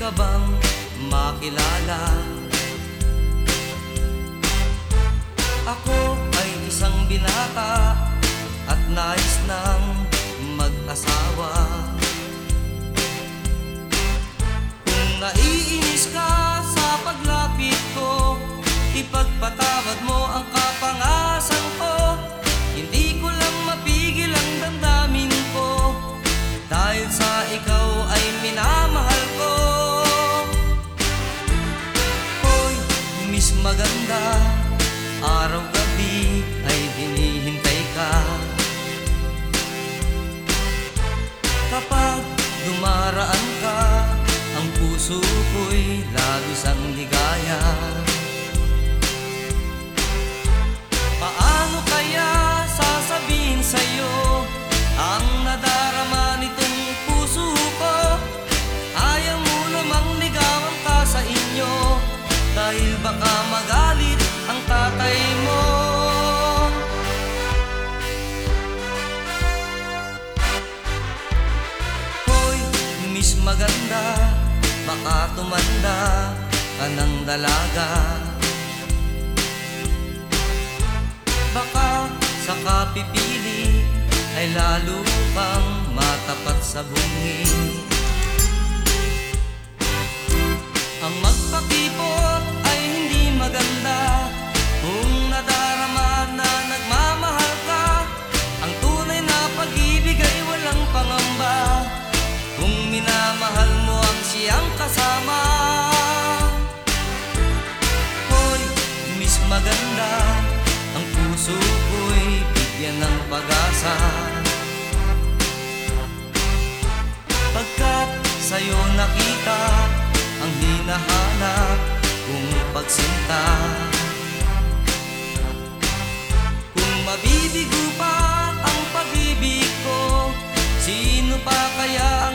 ka bang makilala? Ako ay isang binata at nais ng mag-asawa. Kung naiinis puso ko'y labis ang ligaya. Paano kaya sasabihin sa'yo ang nadarama nitong puso ko? Ayaw mo namang ligawan ka sa inyo dahil baka magalit ang tatay mo. Tumanda ka ng dalaga. Baka sa kapipili ay lalo pang matapat sa bungi. Ang magpakipot pag-asa Pagkat sa'yo nakita ang hinahanap kong pagsinta. Kung mabibigo pa ang pag-ibig ko Sino pa kaya